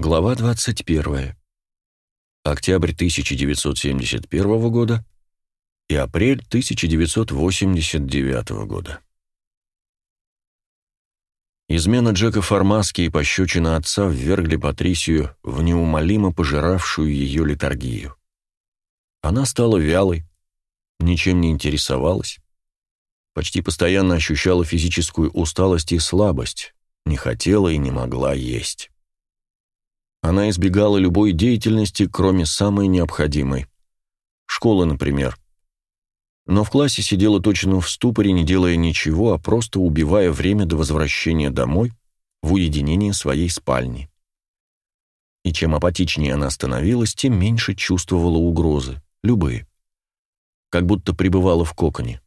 Глава 21. Октябрь 1971 года и апрель 1989 года. Измена Джека Формаски и пощечина отца ввергли Патрисию в неумолимо пожиравшую ее литургию. Она стала вялой, ничем не интересовалась, почти постоянно ощущала физическую усталость и слабость, не хотела и не могла есть. Она избегала любой деятельности, кроме самой необходимой. Школы, например. Но в классе сидела точно в ступоре, не делая ничего, а просто убивая время до возвращения домой в уединение своей спальни. И чем апатичнее она становилась, тем меньше чувствовала угрозы, любые. Как будто пребывала в коконе.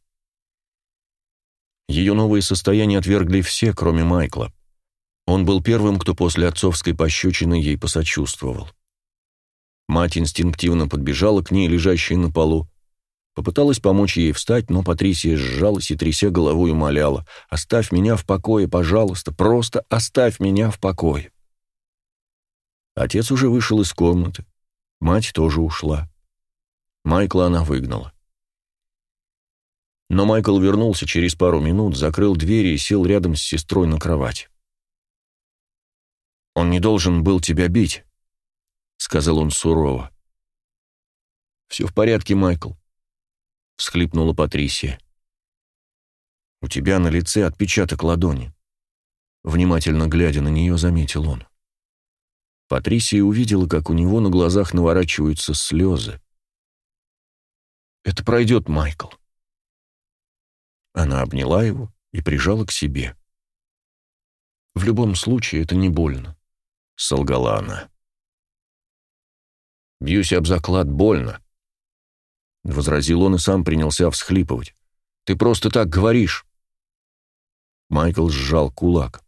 Ее новые состояния отвергли все, кроме Майкла. Он был первым, кто после отцовской пощечины ей посочувствовал. Мать инстинктивно подбежала к ней, лежащей на полу, попыталась помочь ей встать, но Патрисия сжалась и, тряся головой, умоляла «Оставь меня в покое, пожалуйста, просто оставь меня в покое». Отец уже вышел из комнаты, мать тоже ушла. Майкла она выгнала. Но Майкл вернулся через пару минут, закрыл двери и сел рядом с сестрой на кровать. «Он не должен был тебя бить», — сказал он сурово. «Все в порядке, Майкл», — всхлипнула Патрисия. «У тебя на лице отпечаток ладони», — внимательно глядя на нее, заметил он. Патрисия увидела, как у него на глазах наворачиваются слезы. «Это пройдет, Майкл». Она обняла его и прижала к себе. «В любом случае это не больно солгала она. «Бьюсь об заклад больно», — возразил он и сам принялся всхлипывать. «Ты просто так говоришь». Майкл сжал кулак.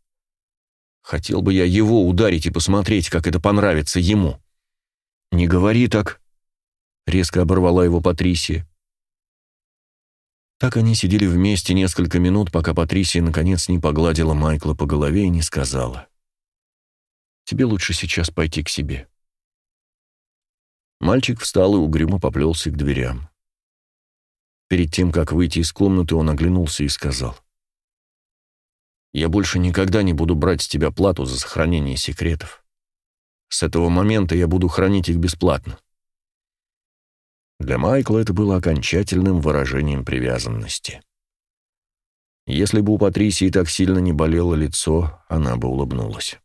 «Хотел бы я его ударить и посмотреть, как это понравится ему». «Не говори так», — резко оборвала его Патрисия. Так они сидели вместе несколько минут, пока Патрисия наконец не погладила Майкла по голове и не сказала. Тебе лучше сейчас пойти к себе». Мальчик встал и угрюмо поплелся к дверям. Перед тем, как выйти из комнаты, он оглянулся и сказал. «Я больше никогда не буду брать с тебя плату за сохранение секретов. С этого момента я буду хранить их бесплатно». Для Майкла это было окончательным выражением привязанности. Если бы у Патрисии так сильно не болело лицо, она бы улыбнулась.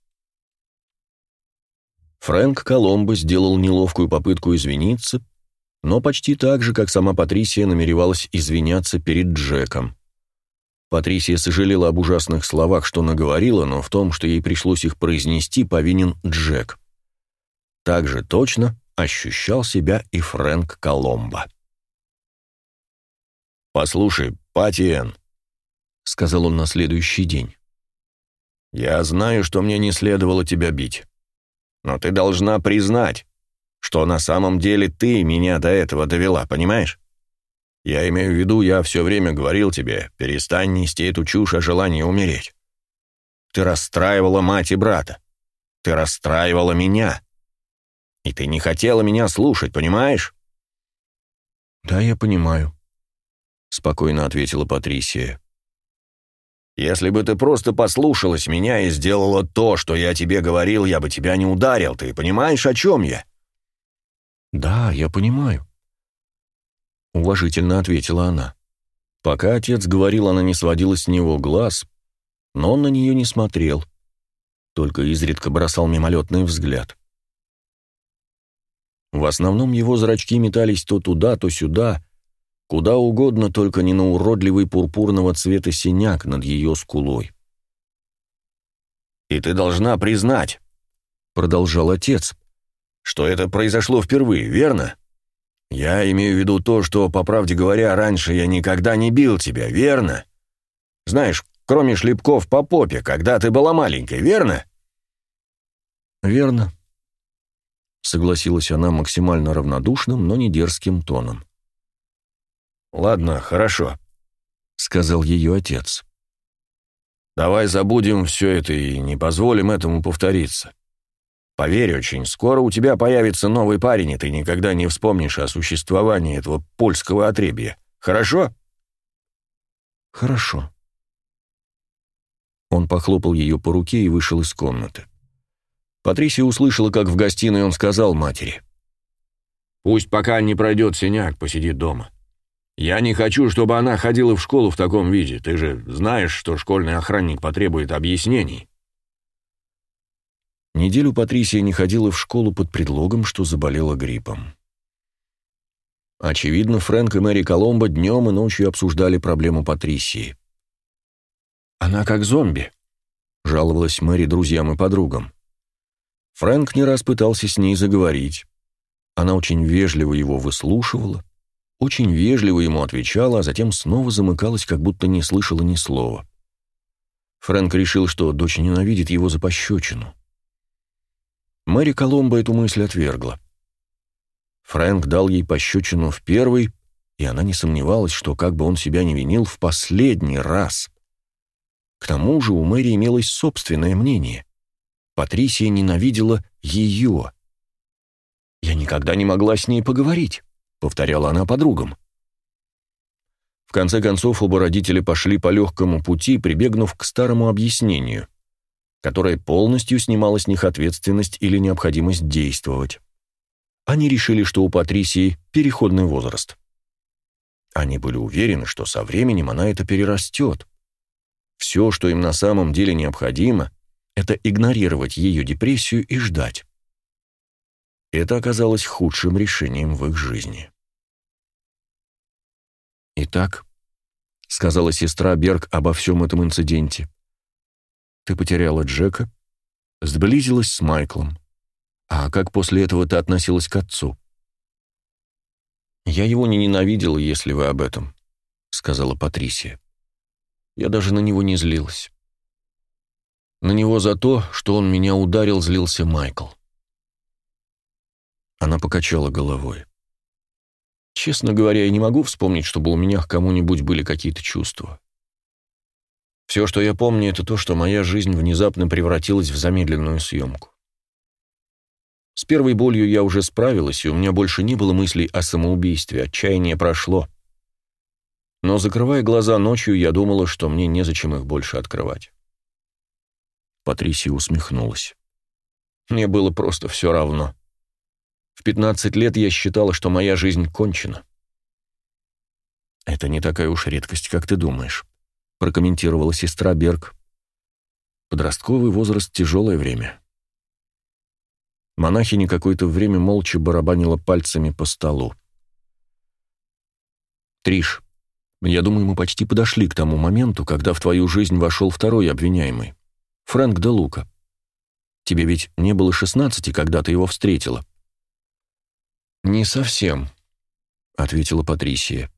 Фрэнк Коломбо сделал неловкую попытку извиниться, но почти так же, как сама Патрисия намеревалась извиняться перед Джеком. Патрисия сожалела об ужасных словах, что наговорила, но в том, что ей пришлось их произнести, повинен Джек. Так же точно ощущал себя и Фрэнк Коломбо. «Послушай, Патиен», — сказал он на следующий день, — «я знаю, что мне не следовало тебя бить. Но ты должна признать, что на самом деле ты меня до этого довела, понимаешь? Я имею в виду, я все время говорил тебе, перестань нести эту чушь о желании умереть. Ты расстраивала мать и брата. Ты расстраивала меня. И ты не хотела меня слушать, понимаешь? «Да, я понимаю», — спокойно ответила Патрисия. Если бы ты просто послушалась меня и сделала то, что я тебе говорил, я бы тебя не ударил. Ты понимаешь, о чем я?» «Да, я понимаю», — уважительно ответила она. Пока отец говорил, она не сводила с него глаз, но он на нее не смотрел, только изредка бросал мимолетный взгляд. В основном его зрачки метались то туда, то сюда, Куда угодно, только не на уродливый пурпурного цвета синяк над ее скулой. «И ты должна признать», — продолжал отец, — «что это произошло впервые, верно? Я имею в виду то, что, по правде говоря, раньше я никогда не бил тебя, верно? Знаешь, кроме шлепков по попе, когда ты была маленькой, верно?» «Верно», — согласилась она максимально равнодушным, но не дерзким тоном. «Ладно, хорошо», — сказал ее отец. «Давай забудем все это и не позволим этому повториться. Поверь, очень скоро у тебя появится новый парень, и ты никогда не вспомнишь о существовании этого польского отребья. Хорошо?» «Хорошо». Он похлопал ее по руке и вышел из комнаты. Патрисия услышала, как в гостиной он сказал матери. «Пусть пока не пройдет синяк, посидит дома. Я не хочу, чтобы она ходила в школу в таком виде. Ты же знаешь, что школьный охранник потребует объяснений». Неделю Патрисия не ходила в школу под предлогом, что заболела гриппом. Очевидно, Фрэнк и Мэри Коломбо днем и ночью обсуждали проблему Патрисии. «Она как зомби», — жаловалась Мэри друзьям и подругам. Фрэнк не раз пытался с ней заговорить. Она очень вежливо его выслушивала, очень вежливо ему отвечала, а затем снова замыкалась, как будто не слышала ни слова. Фрэнк решил, что дочь ненавидит его за пощечину. Мэри Коломбо эту мысль отвергла. Фрэнк дал ей пощечину в первый, и она не сомневалась, что как бы он себя не винил, в последний раз. К тому же у Мэри имелось собственное мнение. Патрисия ненавидела ее. «Я никогда не могла с ней поговорить», — повторяла она подругам. В конце концов, оба родителя пошли по легкому пути, прибегнув к старому объяснению — которая полностью снимала с них ответственность или необходимость действовать. Они решили, что у Патрисии переходный возраст. Они были уверены, что со временем она это перерастет. Все, что им на самом деле необходимо, это игнорировать ее депрессию и ждать. Это оказалось худшим решением в их жизни. «Итак», — сказала сестра Берг обо всем этом инциденте, ты потеряла Джека, сблизилась с Майклом. А как после этого ты относилась к отцу? Я его не ненавидела, если вы об этом, сказала Патрисия. Я даже на него не злилась. На него за то, что он меня ударил, злился Майкл. Она покачала головой. Честно говоря, я не могу вспомнить, чтобы у меня к кому-нибудь были какие-то чувства. Все, что я помню, это то, что моя жизнь внезапно превратилась в замедленную съемку. С первой болью я уже справилась, и у меня больше не было мыслей о самоубийстве, отчаяние прошло. Но, закрывая глаза ночью, я думала, что мне незачем их больше открывать. Патрисия усмехнулась. Мне было просто все равно. В 15 лет я считала, что моя жизнь кончена. Это не такая уж редкость, как ты думаешь прокомментировала сестра Берг. Подростковый возраст — тяжелое время. Монахиня какое-то время молча барабанила пальцами по столу. «Триш, я думаю, мы почти подошли к тому моменту, когда в твою жизнь вошел второй обвиняемый. Фрэнк де Лука. Тебе ведь не было шестнадцати, когда ты его встретила?» «Не совсем», — ответила Патрисия.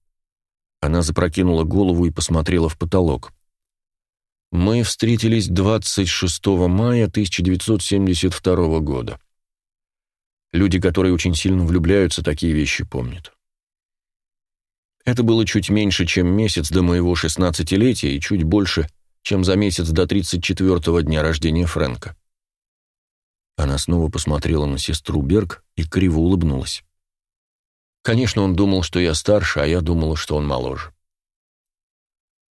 Она запрокинула голову и посмотрела в потолок. Мы встретились 26 мая 1972 года. Люди, которые очень сильно влюбляются, такие вещи помнят. Это было чуть меньше, чем месяц до моего шестнадцатилетия и чуть больше, чем за месяц до 34-го дня рождения Фрэнка. Она снова посмотрела на сестру Берг и криво улыбнулась. Конечно, он думал, что я старше, а я думала, что он моложе.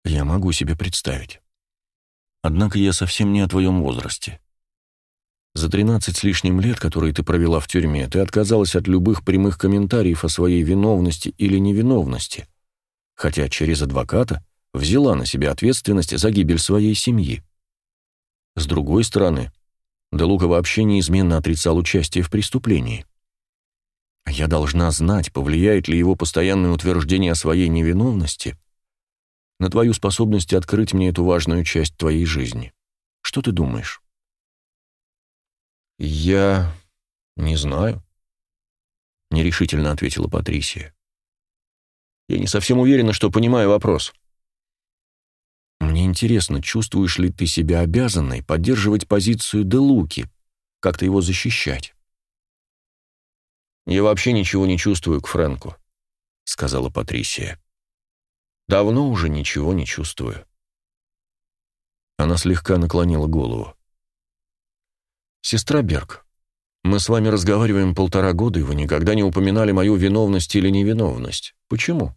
Я могу себе представить. Однако я совсем не о твоем возрасте. За тринадцать с лишним лет, которые ты провела в тюрьме, ты отказалась от любых прямых комментариев о своей виновности или невиновности, хотя через адвоката взяла на себя ответственность за гибель своей семьи. С другой стороны, Делука вообще неизменно отрицал участие в преступлении. Я должна знать, повлияет ли его постоянное утверждение о своей невиновности на твою способность открыть мне эту важную часть твоей жизни. Что ты думаешь? Я не знаю, нерешительно ответила Патрисия. Я не совсем уверена, что понимаю вопрос. Мне интересно, чувствуешь ли ты себя обязанной поддерживать позицию Делуки, как-то его защищать? «Я вообще ничего не чувствую к Фрэнку», — сказала Патрисия. «Давно уже ничего не чувствую». Она слегка наклонила голову. «Сестра Берг, Мы с вами разговариваем полтора года, и вы никогда не упоминали мою виновность или невиновность. Почему?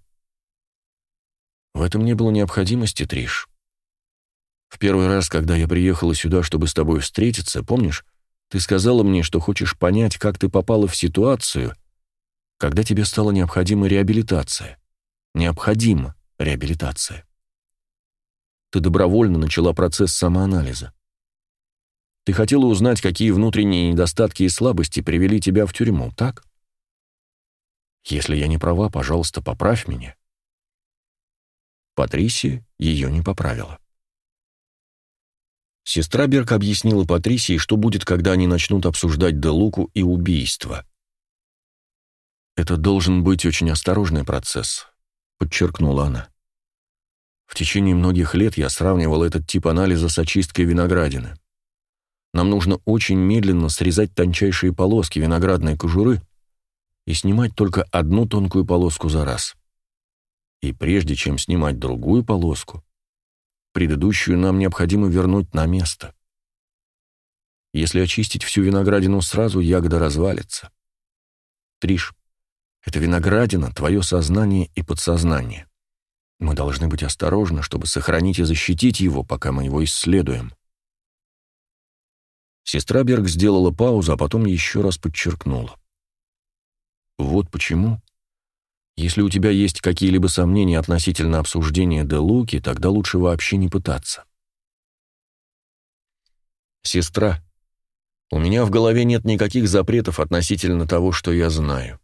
В этом не было необходимости, Триш. В первый раз, когда я приехала сюда, чтобы с тобой встретиться, помнишь, ты сказала мне, что хочешь понять, как ты попала в ситуацию, когда тебе стала необходима реабилитация. Необходима реабилитация. Ты добровольно начала процесс самоанализа. Ты хотела узнать, какие внутренние недостатки и слабости привели тебя в тюрьму, так? Если я не права, пожалуйста, поправь меня. Патрисия ее не поправила. Сестра Берг объяснила Патрисии, что будет, когда они начнут обсуждать Делуку и убийство. «Это должен быть очень осторожный процесс», — подчеркнула она. «В течение многих лет я сравнивал этот тип анализа с очисткой виноградины. Нам нужно очень медленно срезать тончайшие полоски виноградной кожуры и снимать только одну тонкую полоску за раз. И прежде чем снимать другую полоску, предыдущую нам необходимо вернуть на место. Если очистить всю виноградину сразу, ягода развалится. Триш, это виноградина, твое сознание и подсознание. Мы должны быть осторожны, чтобы сохранить и защитить его, пока мы его исследуем. Сестра Берг сделала паузу, а потом еще раз подчеркнула. Вот почему если у тебя есть какие-либо сомнения относительно обсуждения Де Луки, тогда лучше вообще не пытаться. Сестра, у меня в голове нет никаких запретов относительно того, что я знаю.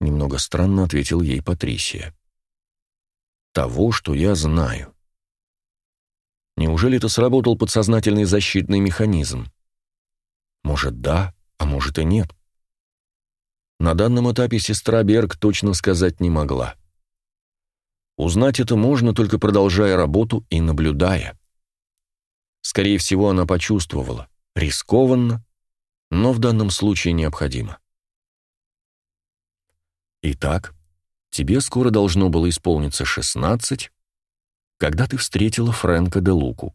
Немного странно ответил ей Патрисия. Того, что я знаю. Неужели это сработал подсознательный защитный механизм? Может, да, а может и нет. На данном этапе сестра Берг точно сказать не могла. Узнать это можно, только продолжая работу и наблюдая. Скорее всего, она почувствовала. Рискованно, но в данном случае необходимо. Итак, тебе скоро должно было исполниться 16, когда ты встретила Фрэнка де Луку.